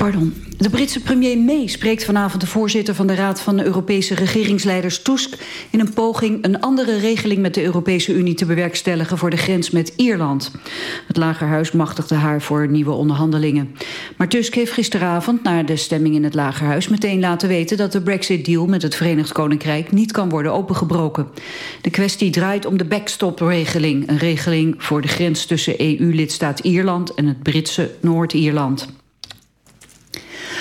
pardon. De Britse premier May spreekt vanavond de voorzitter van de Raad van de Europese regeringsleiders Tusk in een poging een andere regeling met de Europese Unie te bewerkstelligen voor de grens met Ierland. Het Lagerhuis machtigde haar voor nieuwe onderhandelingen. Maar Tusk heeft gisteravond na de stemming in het Lagerhuis meteen laten weten dat de Brexit-deal met het Verenigd Koninkrijk niet kan worden opengebroken. De kwestie draait om de backstop-regeling, een regeling voor de grens tussen EU-lidstaat Ierland en het Britse Noord-Ierland.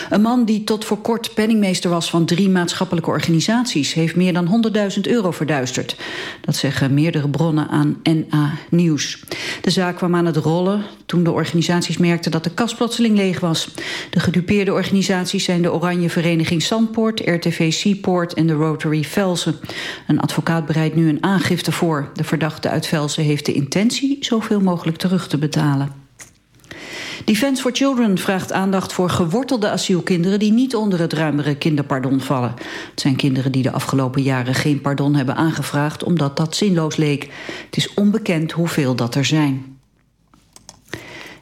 Een man die tot voor kort penningmeester was van drie maatschappelijke organisaties... heeft meer dan 100.000 euro verduisterd. Dat zeggen meerdere bronnen aan NA Nieuws. De zaak kwam aan het rollen toen de organisaties merkten dat de kas plotseling leeg was. De gedupeerde organisaties zijn de Oranje Vereniging Zandpoort... RTV Seaport en de Rotary Velsen. Een advocaat bereidt nu een aangifte voor. De verdachte uit Velsen heeft de intentie zoveel mogelijk terug te betalen. Defence for Children vraagt aandacht voor gewortelde asielkinderen... die niet onder het ruimere kinderpardon vallen. Het zijn kinderen die de afgelopen jaren geen pardon hebben aangevraagd... omdat dat zinloos leek. Het is onbekend hoeveel dat er zijn.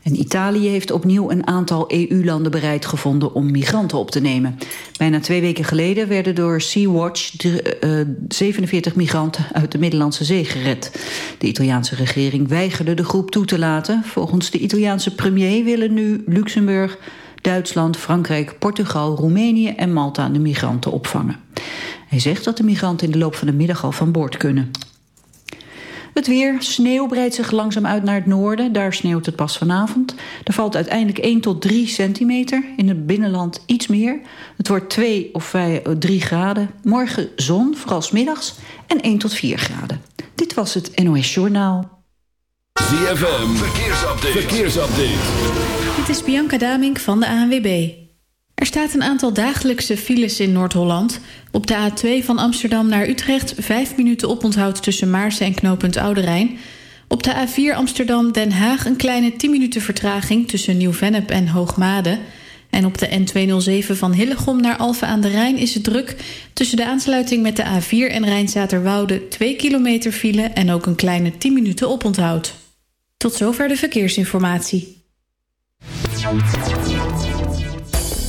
En Italië heeft opnieuw een aantal EU-landen bereid gevonden om migranten op te nemen. Bijna twee weken geleden werden door Sea-Watch 47 eh, migranten uit de Middellandse Zee gered. De Italiaanse regering weigerde de groep toe te laten. Volgens de Italiaanse premier willen nu Luxemburg, Duitsland, Frankrijk, Portugal, Roemenië en Malta de migranten opvangen. Hij zegt dat de migranten in de loop van de middag al van boord kunnen. Het weer, sneeuw breidt zich langzaam uit naar het noorden. Daar sneeuwt het pas vanavond. Er valt uiteindelijk 1 tot 3 centimeter. In het binnenland iets meer. Het wordt 2 of 3 graden. Morgen zon, vooral middags. En 1 tot 4 graden. Dit was het NOS Journaal. ZFM, verkeersupdate. verkeersupdate. Dit is Bianca Damink van de ANWB. Er staat een aantal dagelijkse files in Noord-Holland. Op de A2 van Amsterdam naar Utrecht... vijf minuten oponthoud tussen Maarsen en knooppunt Oude Rijn. Op de A4 Amsterdam-Den Haag een kleine 10 minuten vertraging... tussen Nieuw-Vennep en Hoogmade. En op de N207 van Hillegom naar Alphen aan de Rijn is het druk... tussen de aansluiting met de A4 en Rijnzaterwoude... 2 kilometer file en ook een kleine 10 minuten oponthoud. Tot zover de verkeersinformatie.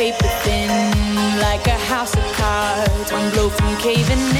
paper thin, like a house of cards, one blow from caving in.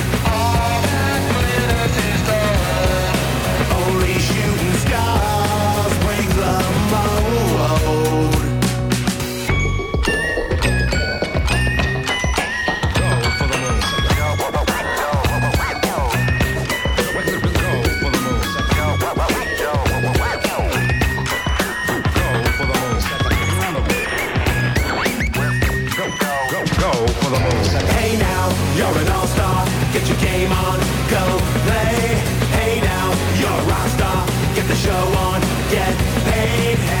Get paid.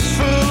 just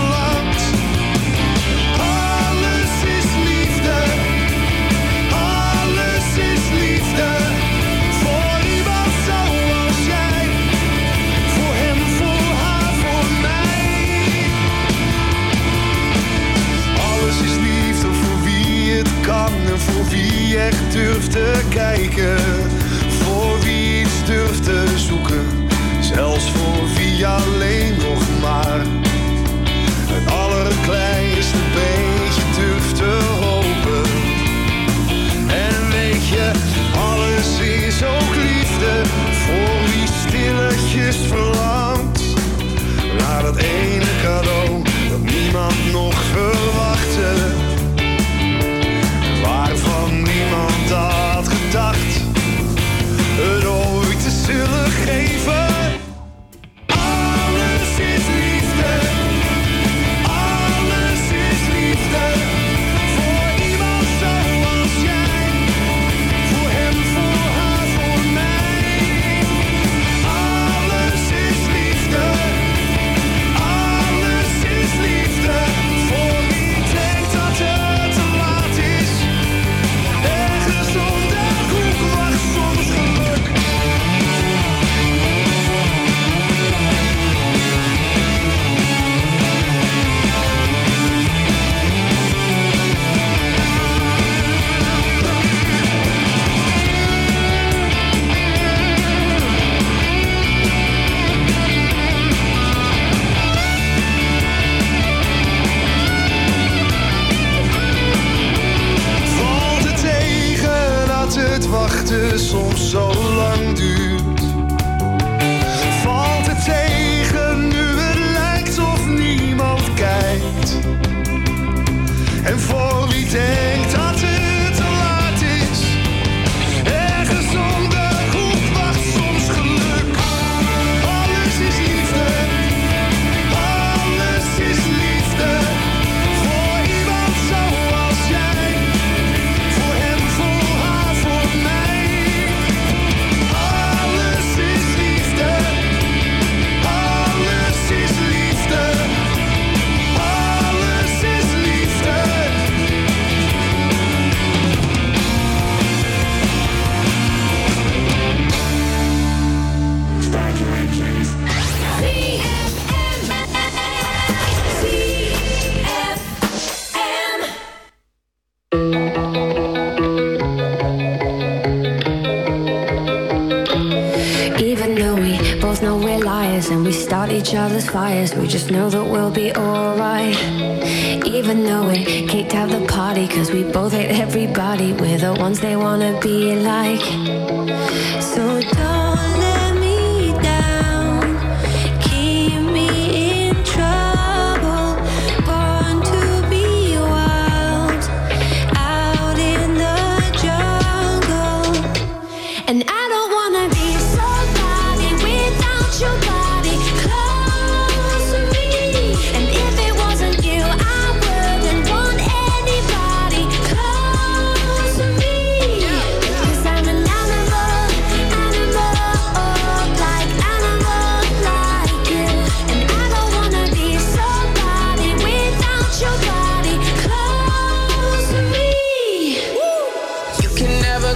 eyes. We just know the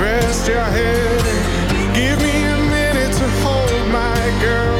rest your head. Give me a minute to hold my girl.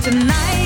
Tonight.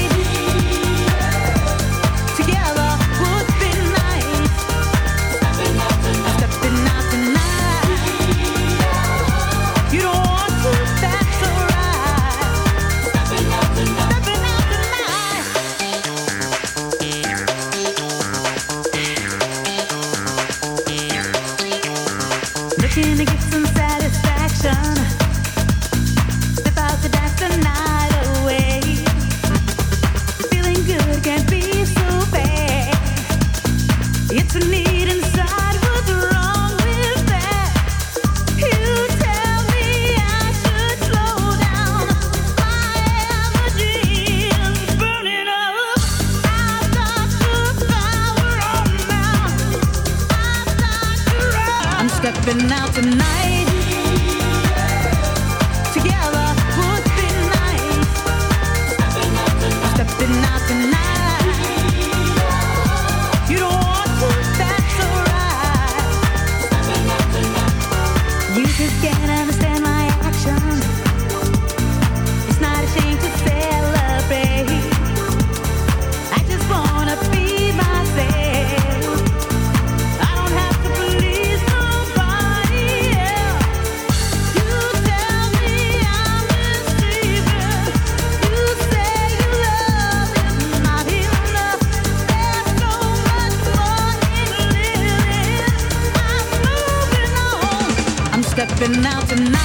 tonight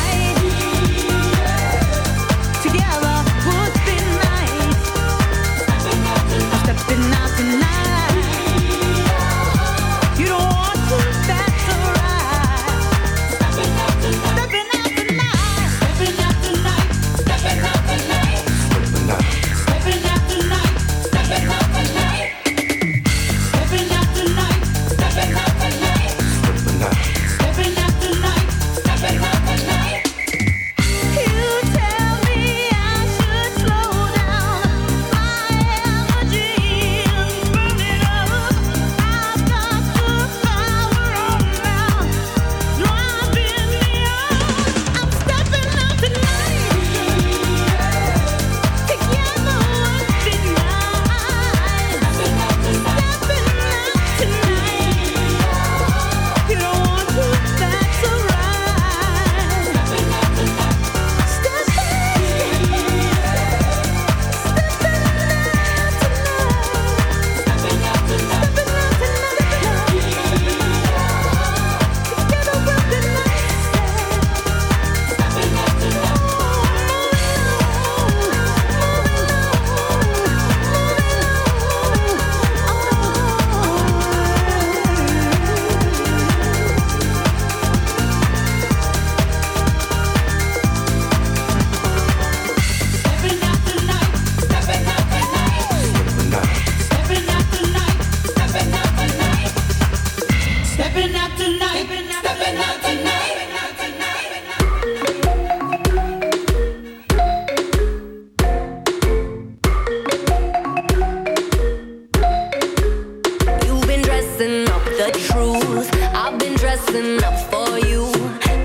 the truth. I've been dressing up for you,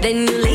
then you leave.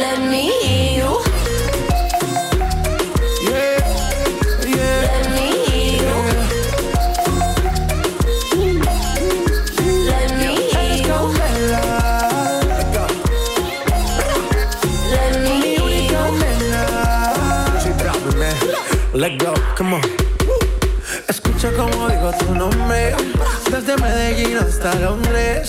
let me hear you. Yeah, yeah. Let me. Let me hear you. Let me. Let go, come on. Escucha como digo tu nombre, desde Medellín hasta Londres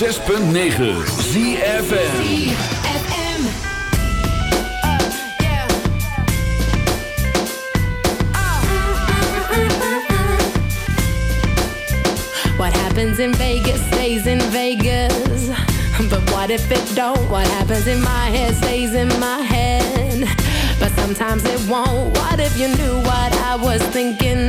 106.9 ZFM. What happens in Vegas stays in Vegas. But what if it don't? What happens in my head stays in my head. But sometimes it won't. What if you knew what I was thinking?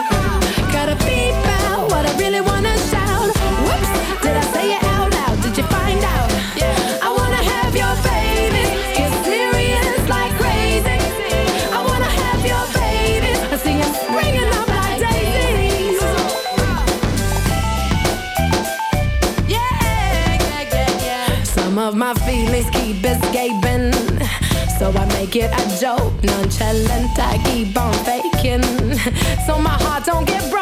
It a joke, nonchalant. I keep on faking. So my heart don't get broke.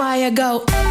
Why I go.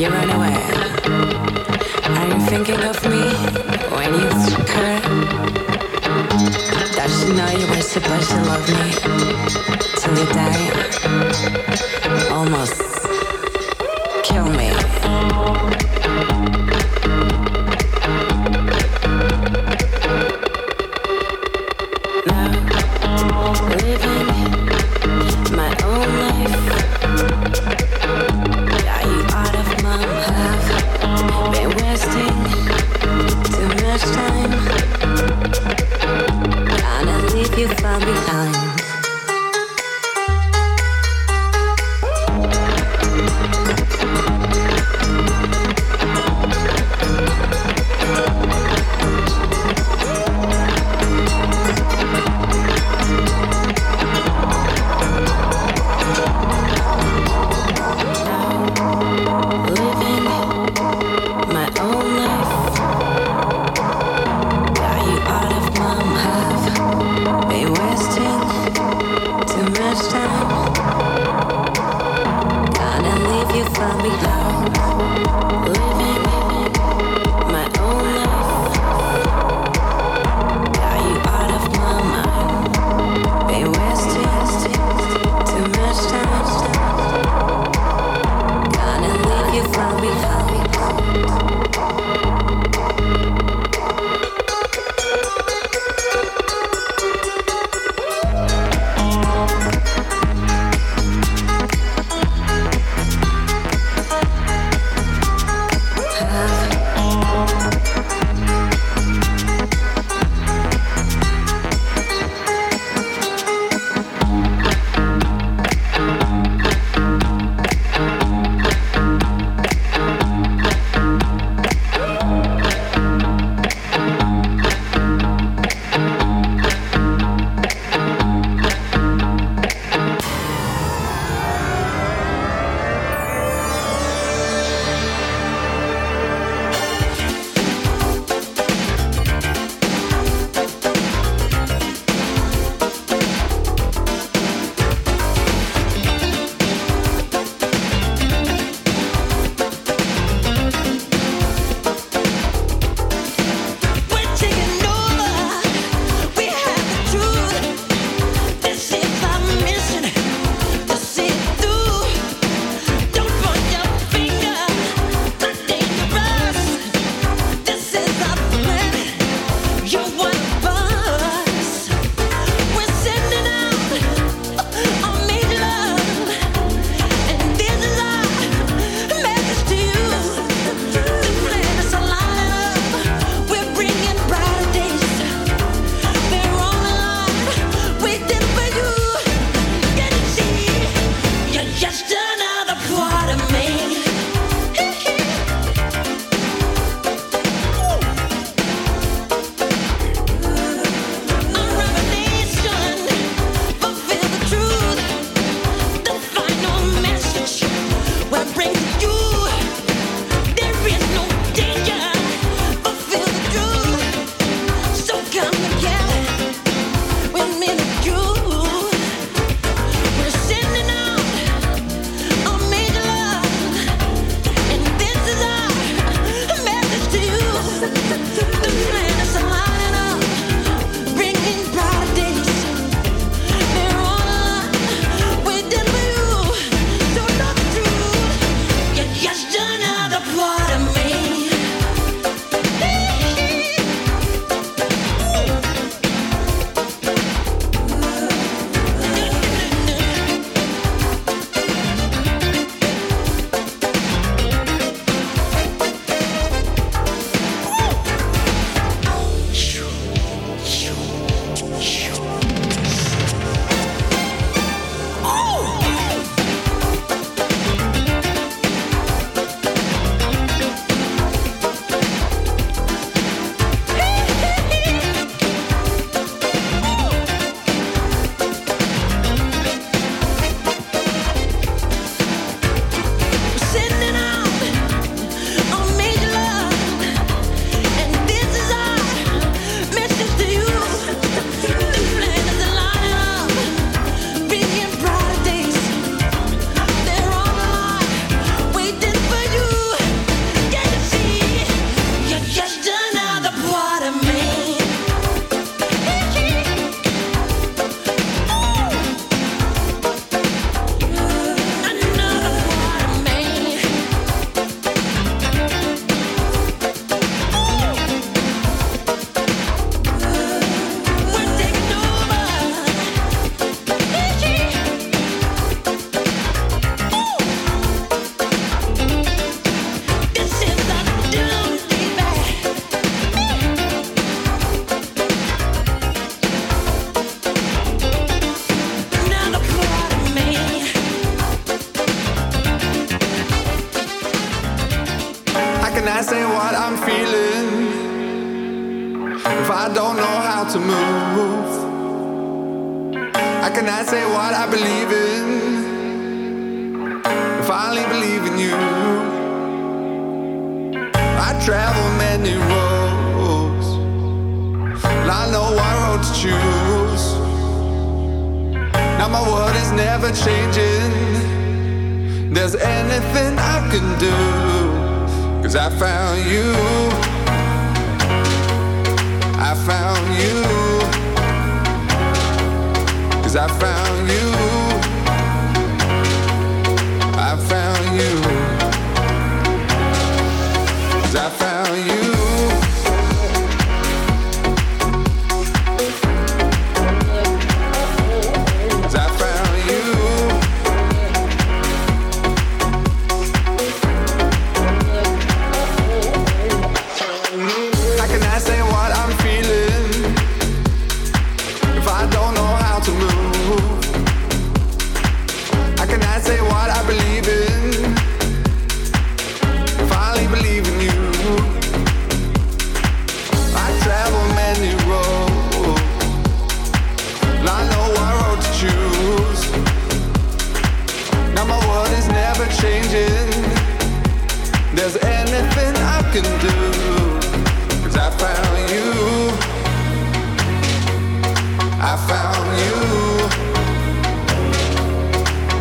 you run away. Are you thinking of me when you curl? Don't you know you were supposed to love me till you die? Almost kill me.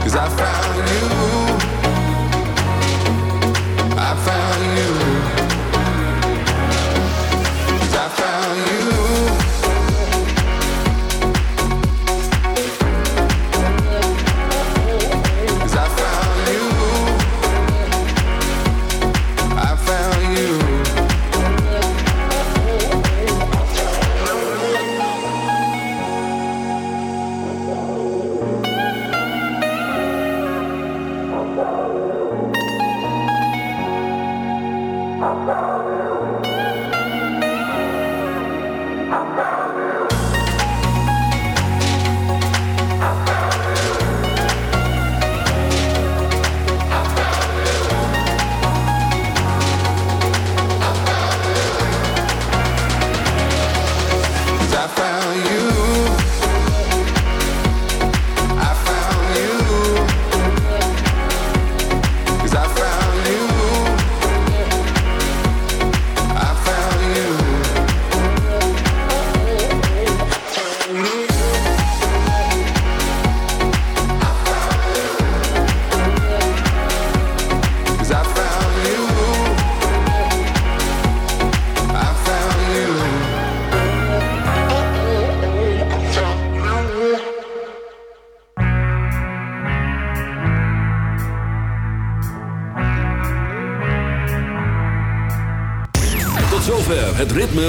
Cause I found you.